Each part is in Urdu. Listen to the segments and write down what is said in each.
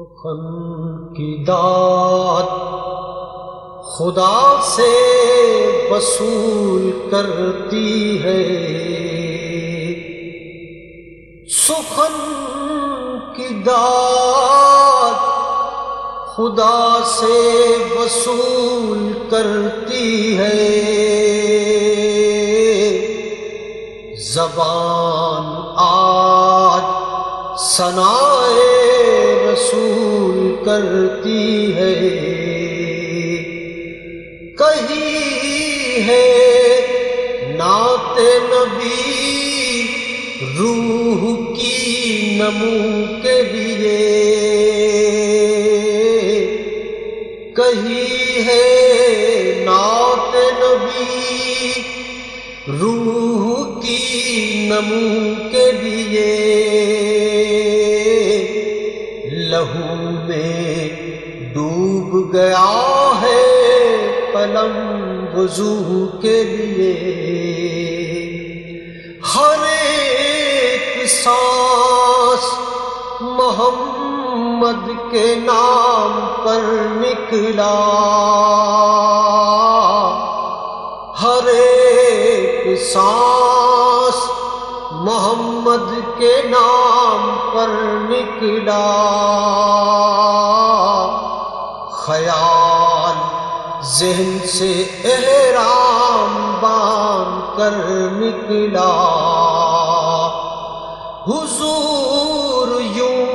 سخن کی داد خدا سے وصول کرتی ہے۔ سخن کی داد خدا سے وصول کرتی ہے۔ زبان آج سنائے رسول کرتی ہے۔ کہی ہے، نعت نبی، روح کی نمو کے لیے۔ کہی ہے، نعت نبی، روح کی نمو کے لیے۔ لہو میں ڈوب گیا ہے قلم وضو کے لیے۔ ہر ایک سانس محمد کے نام پر نکلا۔ ہر ایک سانس محمد کے نام پر نکلا۔ خیال ذہن سے احرام باندھ کر نکلا۔ حضور یوں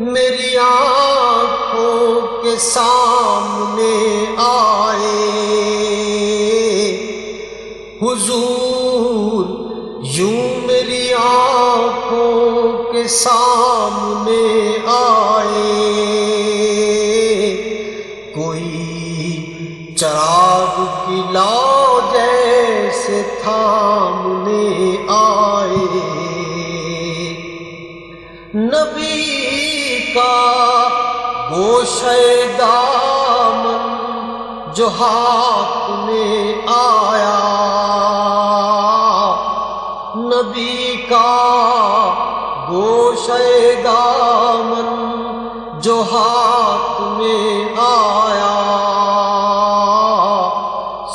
میری آنکھوں کے سامنے آئے۔ حضور سامنے آئے۔ کوئی چراغ کی لا جیسے تھامنے آئے۔ نبی کا گوشے دامن جو ہاتھ میں آیا جو ہاتھ میں آیا،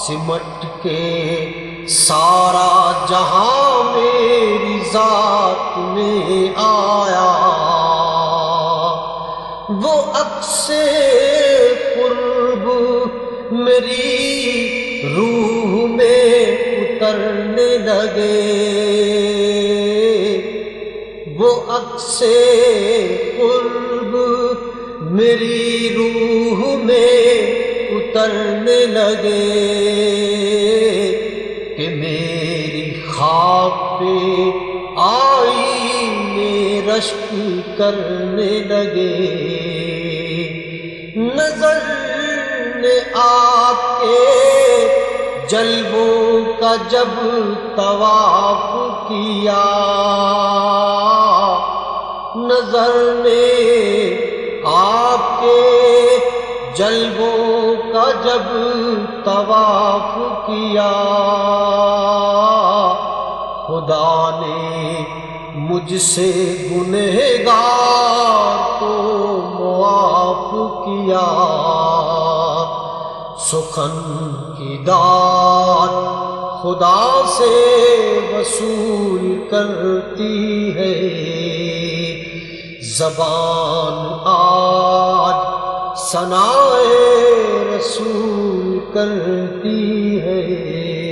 سمٹ کے سارا جہاں میری ذات میں آیا۔ وہ اکثر قرب میری روح میں اترنے لگے۔ وہ اکثر قرب میری روح میں اترنے لگے کہ میری خواب پہ آئی میں رشک کرنے لگے۔ نظر نے آپ کے جلبوں کا جب طواف کیا، نظر نے جلبوں کا جب طواف کیا، خدا نے مجھ سے گنہگار کو معاف کیا۔ سخن کی داد خدا سے وصول کرتی ہے۔ زبان آج سنائے رسول کرتی ہے۔